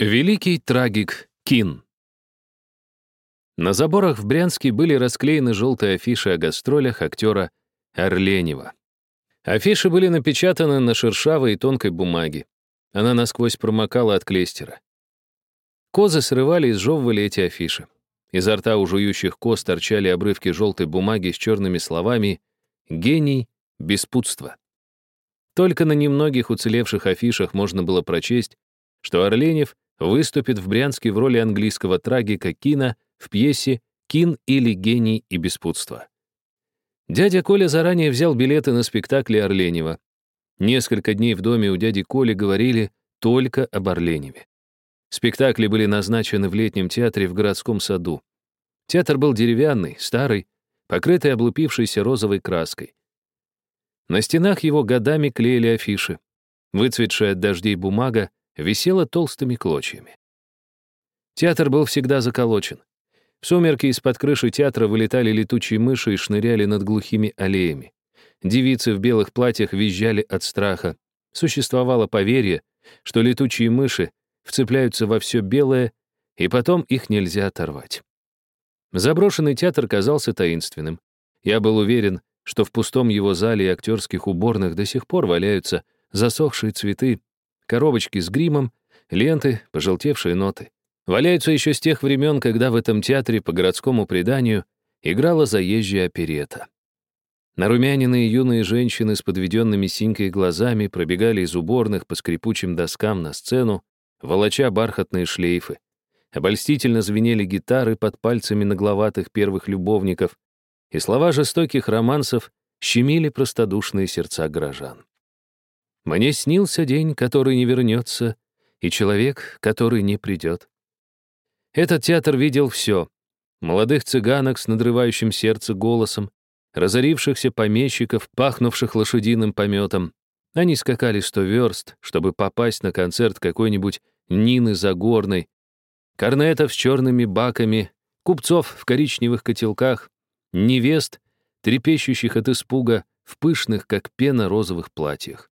Великий трагик Кин. На заборах в Брянске были расклеены желтые афиши о гастролях актера Орленева. Афиши были напечатаны на шершавой и тонкой бумаге. Она насквозь промокала от клейстера. Козы срывали и сжевывали эти афиши. Изо рта у жующих коз торчали обрывки желтой бумаги с черными словами «Гений беспутства». Только на немногих уцелевших афишах можно было прочесть, что Орленев выступит в Брянске в роли английского трагика Кина в пьесе «Кин или гений и беспутство». Дядя Коля заранее взял билеты на спектакли Орленева. Несколько дней в доме у дяди Коли говорили только об Орленеве. Спектакли были назначены в летнем театре в городском саду. Театр был деревянный, старый, покрытый облупившейся розовой краской. На стенах его годами клеили афиши. Выцветшая от дождей бумага висела толстыми клочьями. Театр был всегда заколочен. В сумерки из-под крыши театра вылетали летучие мыши и шныряли над глухими аллеями. Девицы в белых платьях визжали от страха. Существовало поверье, что летучие мыши вцепляются во все белое, и потом их нельзя оторвать. Заброшенный театр казался таинственным. Я был уверен, что в пустом его зале и актерских уборных до сих пор валяются засохшие цветы, коробочки с гримом, ленты, пожелтевшие ноты. Валяются еще с тех времен, когда в этом театре по городскому преданию играла заезжая оперета. Нарумяненные юные женщины с подведенными синькой глазами пробегали из уборных по скрипучим доскам на сцену, волоча бархатные шлейфы. Обольстительно звенели гитары под пальцами нагловатых первых любовников, и слова жестоких романсов щемили простодушные сердца горожан. Мне снился день, который не вернется, и человек, который не придет. Этот театр видел все. Молодых цыганок с надрывающим сердце голосом, разорившихся помещиков, пахнувших лошадиным пометом. Они скакали сто верст, чтобы попасть на концерт какой-нибудь Нины Загорной, корнетов с черными баками, купцов в коричневых котелках, невест, трепещущих от испуга в пышных, как пена, розовых платьях.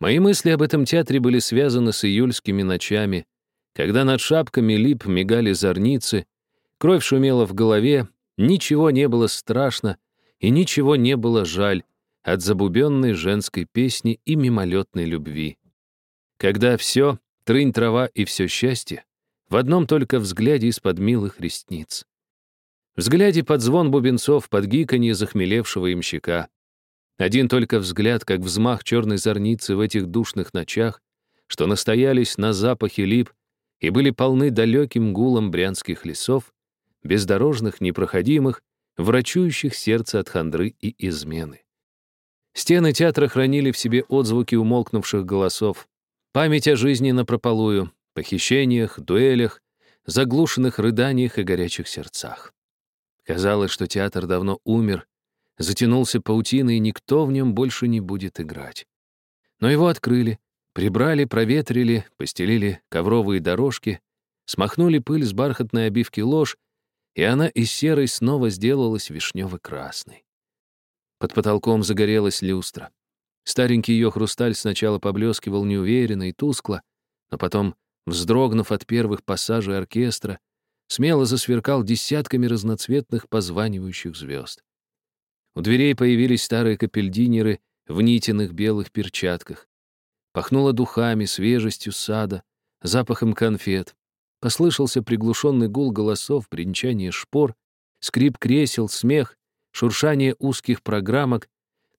Мои мысли об этом театре были связаны с июльскими ночами, когда над шапками лип мигали зорницы, кровь шумела в голове, ничего не было страшно и ничего не было жаль от забубенной женской песни и мимолетной любви. Когда все, трынь трава и все счастье, в одном только взгляде из-под милых ресниц. Взгляде под звон бубенцов, под гиканье захмелевшего имщика. Один только взгляд, как взмах черной зорницы в этих душных ночах, что настоялись на запахе лип и были полны далеким гулом брянских лесов, бездорожных, непроходимых, врачующих сердце от хандры и измены. Стены театра хранили в себе отзвуки умолкнувших голосов, память о жизни напропалую, похищениях, дуэлях, заглушенных рыданиях и горячих сердцах. Казалось, что театр давно умер, затянулся паутиной, и никто в нем больше не будет играть. Но его открыли, прибрали, проветрили, постелили ковровые дорожки, смахнули пыль с бархатной обивки ложь, и она из серой снова сделалась вишнево-красной. Под потолком загорелась люстра. Старенький ее хрусталь сначала поблескивал неуверенно и тускло, но потом, вздрогнув от первых пассажей оркестра, смело засверкал десятками разноцветных позванивающих звезд. У дверей появились старые капельдинеры в нитиных белых перчатках. Пахнуло духами, свежестью сада, запахом конфет. Послышался приглушенный гул голосов, бренчание шпор, скрип кресел, смех, шуршание узких программок.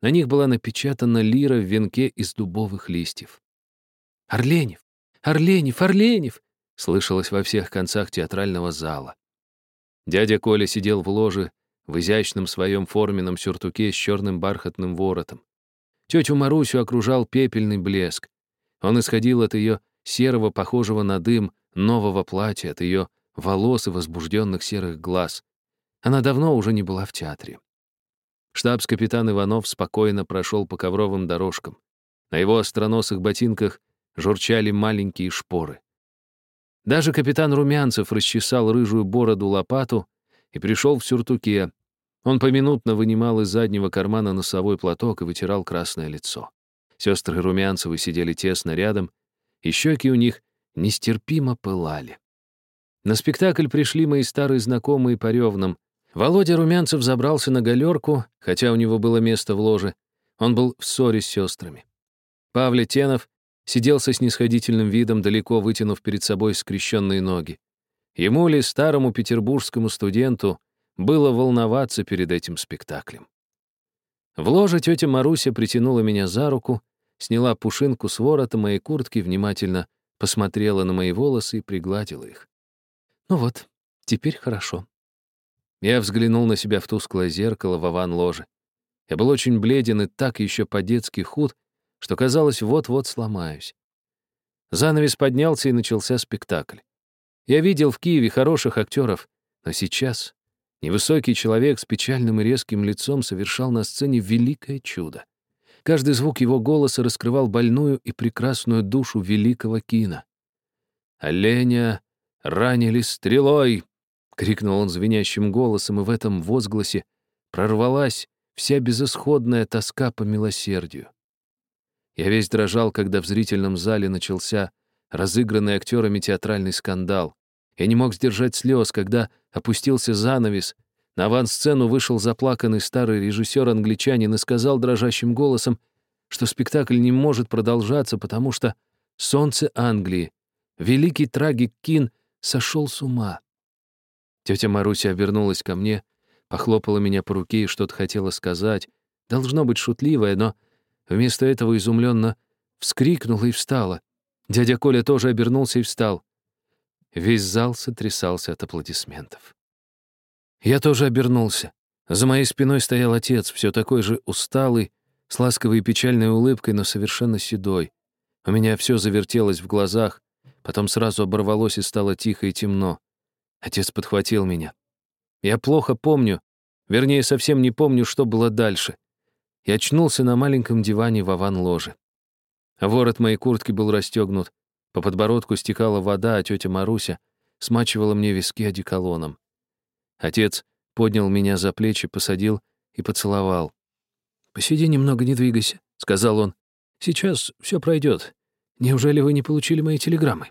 На них была напечатана лира в венке из дубовых листьев. «Орленев! Орленев! Орленев!» слышалось во всех концах театрального зала. Дядя Коля сидел в ложе, в изящном своем форменном сюртуке с черным бархатным воротом. Тетю Марусю окружал пепельный блеск. Он исходил от ее серого, похожего на дым, нового платья, от ее волос и возбужденных серых глаз. Она давно уже не была в театре. Штабс-капитан Иванов спокойно прошел по ковровым дорожкам. На его остроносых ботинках журчали маленькие шпоры. Даже капитан Румянцев расчесал рыжую бороду лопату и пришел в сюртуке. Он поминутно вынимал из заднего кармана носовой платок и вытирал красное лицо. Сестры Румянцевы сидели тесно рядом, и щеки у них нестерпимо пылали. На спектакль пришли мои старые знакомые по ревнам. Володя Румянцев забрался на галерку, хотя у него было место в ложе. Он был в ссоре с сестрами. Павле Тенов сидел со снисходительным видом, далеко вытянув перед собой скрещенные ноги. Ему ли, старому петербургскому студенту, было волноваться перед этим спектаклем. В ложе тетя Маруся притянула меня за руку, сняла пушинку с ворота моей куртки, внимательно посмотрела на мои волосы и пригладила их. «Ну вот, теперь хорошо». Я взглянул на себя в тусклое зеркало в аван-ложе. Я был очень бледен и так еще по-детски худ, что казалось, вот-вот сломаюсь. Занавес поднялся, и начался спектакль. Я видел в Киеве хороших актеров, но сейчас невысокий человек с печальным и резким лицом совершал на сцене великое чудо. Каждый звук его голоса раскрывал больную и прекрасную душу великого кино. «Оленя ранили стрелой!» — крикнул он звенящим голосом, и в этом возгласе прорвалась вся безысходная тоска по милосердию. Я весь дрожал, когда в зрительном зале начался разыгранный актерами театральный скандал. Я не мог сдержать слез, когда опустился занавес. На авансцену вышел заплаканный старый режиссер-англичанин и сказал дрожащим голосом, что спектакль не может продолжаться, потому что солнце Англии, великий трагик Кин, сошел с ума. Тетя Маруся обернулась ко мне, похлопала меня по руке и что-то хотела сказать. Должно быть шутливое, но вместо этого изумленно вскрикнула и встала. Дядя Коля тоже обернулся и встал. Весь зал сотрясался от аплодисментов. Я тоже обернулся. За моей спиной стоял отец, все такой же усталый, с ласковой и печальной улыбкой, но совершенно седой. У меня все завертелось в глазах, потом сразу оборвалось и стало тихо и темно. Отец подхватил меня. Я плохо помню, вернее, совсем не помню, что было дальше. Я очнулся на маленьком диване в аван-ложе. Ворот моей куртки был расстегнут, по подбородку стекала вода, а тетя Маруся смачивала мне виски одеколоном. Отец поднял меня за плечи, посадил и поцеловал. «Посиди немного, не двигайся», — сказал он. «Сейчас все пройдет. Неужели вы не получили мои телеграммы?»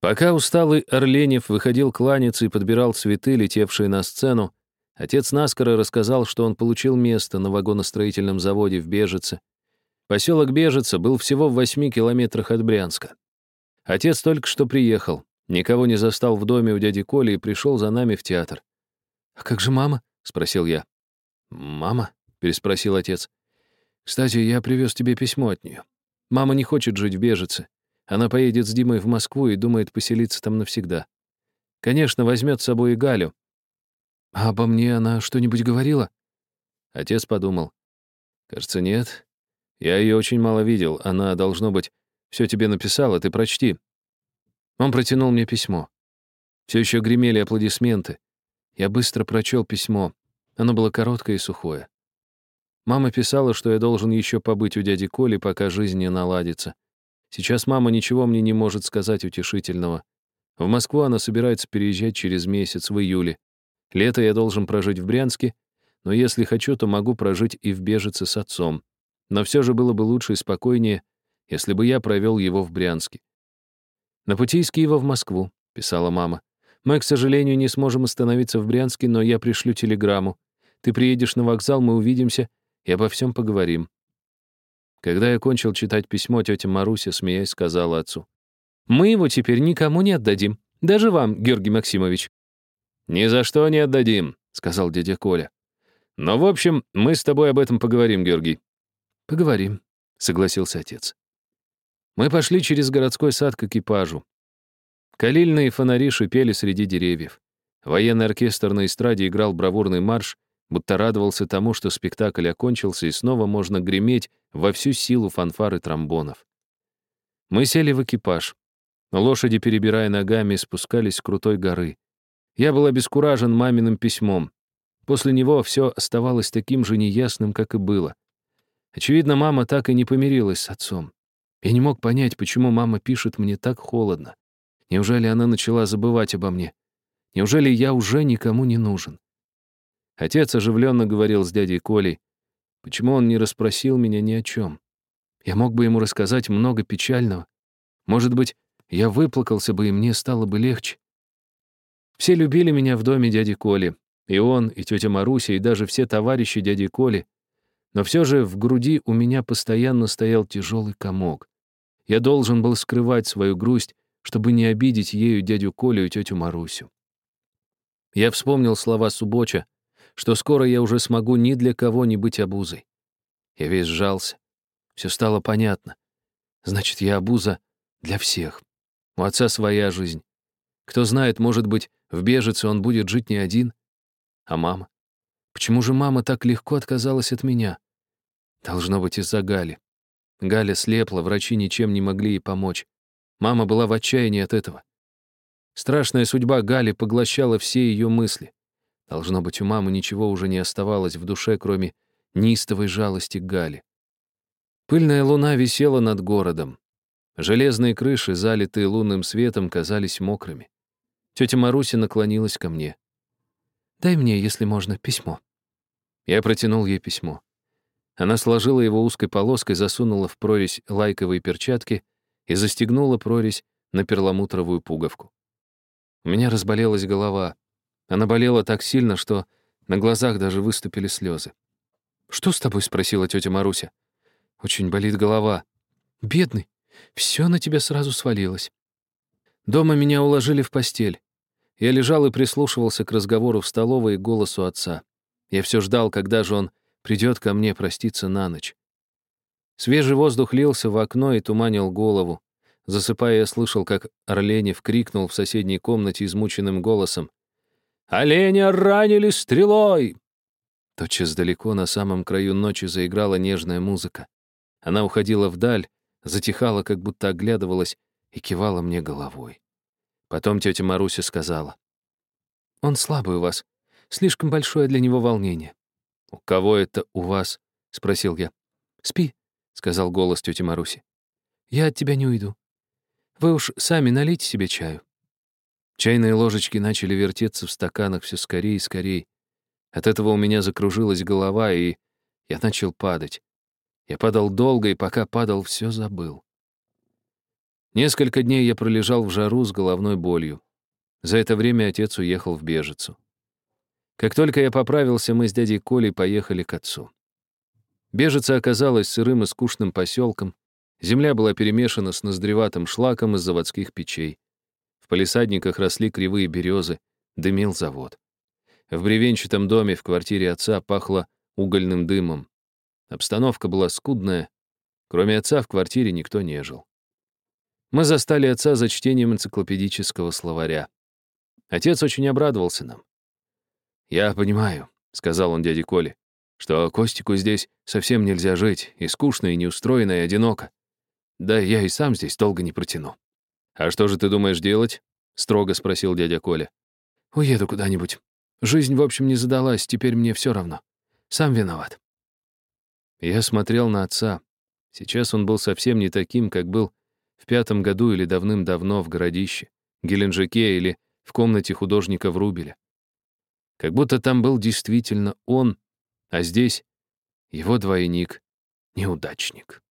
Пока усталый Орленев выходил кланяться и подбирал цветы, летевшие на сцену, отец наскоро рассказал, что он получил место на вагоностроительном заводе в Бежице. Поселок Бежица был всего в восьми километрах от Брянска. Отец только что приехал, никого не застал в доме у дяди Коли и пришел за нами в театр. «А как же мама?» — спросил я. «Мама?» — переспросил отец. «Кстати, я привез тебе письмо от нее. Мама не хочет жить в Бежице. Она поедет с Димой в Москву и думает поселиться там навсегда. Конечно, возьмет с собой и Галю. А обо мне она что-нибудь говорила? Отец подумал. Кажется, нет. Я ее очень мало видел. Она, должно быть, все тебе написала, ты прочти. Он протянул мне письмо. Все еще гремели аплодисменты. Я быстро прочел письмо. Оно было короткое и сухое. Мама писала, что я должен еще побыть у дяди Коли, пока жизнь не наладится. Сейчас мама ничего мне не может сказать утешительного. В Москву она собирается переезжать через месяц, в июле. Лето я должен прожить в Брянске, но если хочу, то могу прожить и в Бежице с отцом. Но все же было бы лучше и спокойнее, если бы я провел его в Брянске. «На пути из Киева в Москву», — писала мама. «Мы, к сожалению, не сможем остановиться в Брянске, но я пришлю телеграмму. Ты приедешь на вокзал, мы увидимся и обо всем поговорим. Когда я кончил читать письмо, тетя Маруся, смеясь, сказала отцу. «Мы его теперь никому не отдадим. Даже вам, Георгий Максимович». «Ни за что не отдадим», — сказал дядя Коля. «Но, в общем, мы с тобой об этом поговорим, Георгий». «Поговорим», — согласился отец. Мы пошли через городской сад к экипажу. Калильные фонари шипели среди деревьев. Военный оркестр на эстраде играл бравурный марш, будто радовался тому, что спектакль окончился и снова можно греметь во всю силу фанфары тромбонов. Мы сели в экипаж. Лошади, перебирая ногами, спускались с крутой горы. Я был обескуражен маминым письмом. После него все оставалось таким же неясным, как и было. Очевидно, мама так и не помирилась с отцом. Я не мог понять, почему мама пишет мне так холодно. Неужели она начала забывать обо мне? Неужели я уже никому не нужен? Отец оживленно говорил с дядей Колей. Почему он не расспросил меня ни о чем? Я мог бы ему рассказать много печального. Может быть, я выплакался бы, и мне стало бы легче. Все любили меня в доме дяди Коли. И он, и тетя Маруся, и даже все товарищи дяди Коли. Но все же в груди у меня постоянно стоял тяжелый комок. Я должен был скрывать свою грусть, чтобы не обидеть ею дядю Колю и тетю Марусю. Я вспомнил слова Субоча, что скоро я уже смогу ни для кого не быть обузой. Я весь сжался. Все стало понятно. Значит, я обуза для всех. У отца своя жизнь. Кто знает, может быть, в Бежице он будет жить не один. А мама? Почему же мама так легко отказалась от меня? Должно быть из-за Гали. Галя слепла, врачи ничем не могли ей помочь. Мама была в отчаянии от этого. Страшная судьба Гали поглощала все ее мысли. Должно быть, у мамы ничего уже не оставалось в душе, кроме неистовой жалости к Гале. Пыльная луна висела над городом. Железные крыши, залитые лунным светом, казались мокрыми. Тетя Маруся наклонилась ко мне. «Дай мне, если можно, письмо». Я протянул ей письмо. Она сложила его узкой полоской, засунула в прорезь лайковые перчатки и застегнула прорезь на перламутровую пуговку. У меня разболелась голова. Она болела так сильно, что на глазах даже выступили слезы. «Что с тобой?» — спросила тетя Маруся. «Очень болит голова». «Бедный, все на тебя сразу свалилось». Дома меня уложили в постель. Я лежал и прислушивался к разговору в столовой и голосу отца. Я все ждал, когда же он придет ко мне проститься на ночь. Свежий воздух лился в окно и туманил голову. Засыпая, я слышал, как Орленев крикнул в соседней комнате измученным голосом. «Оленя ранили стрелой!» Тотчас далеко на самом краю ночи заиграла нежная музыка. Она уходила вдаль, затихала, как будто оглядывалась, и кивала мне головой. Потом тетя Маруся сказала. «Он слабый у вас. Слишком большое для него волнение. «У кого это у вас?» — спросил я. «Спи», — сказал голос тети Маруси. «Я от тебя не уйду. Вы уж сами налейте себе чаю». Чайные ложечки начали вертеться в стаканах все скорее и скорее. От этого у меня закружилась голова, и я начал падать. Я падал долго, и пока падал, все забыл. Несколько дней я пролежал в жару с головной болью. За это время отец уехал в Бежицу. Как только я поправился, мы с дядей Колей поехали к отцу. Бежица оказалась сырым и скучным поселком. Земля была перемешана с ноздреватым шлаком из заводских печей. В палисадниках росли кривые березы, дымил завод. В бревенчатом доме в квартире отца пахло угольным дымом. Обстановка была скудная. Кроме отца в квартире никто не жил. Мы застали отца за чтением энциклопедического словаря. Отец очень обрадовался нам. «Я понимаю», — сказал он дяде Коле, «что Костику здесь совсем нельзя жить, и скучно, и неустроено, и одиноко. Да я и сам здесь долго не протяну». «А что же ты думаешь делать?» — строго спросил дядя Коля. «Уеду куда-нибудь. Жизнь, в общем, не задалась, теперь мне все равно. Сам виноват». Я смотрел на отца. Сейчас он был совсем не таким, как был в пятом году или давным-давно в городище, Геленджике или в комнате художника Врубеля. Как будто там был действительно он, а здесь его двойник — неудачник.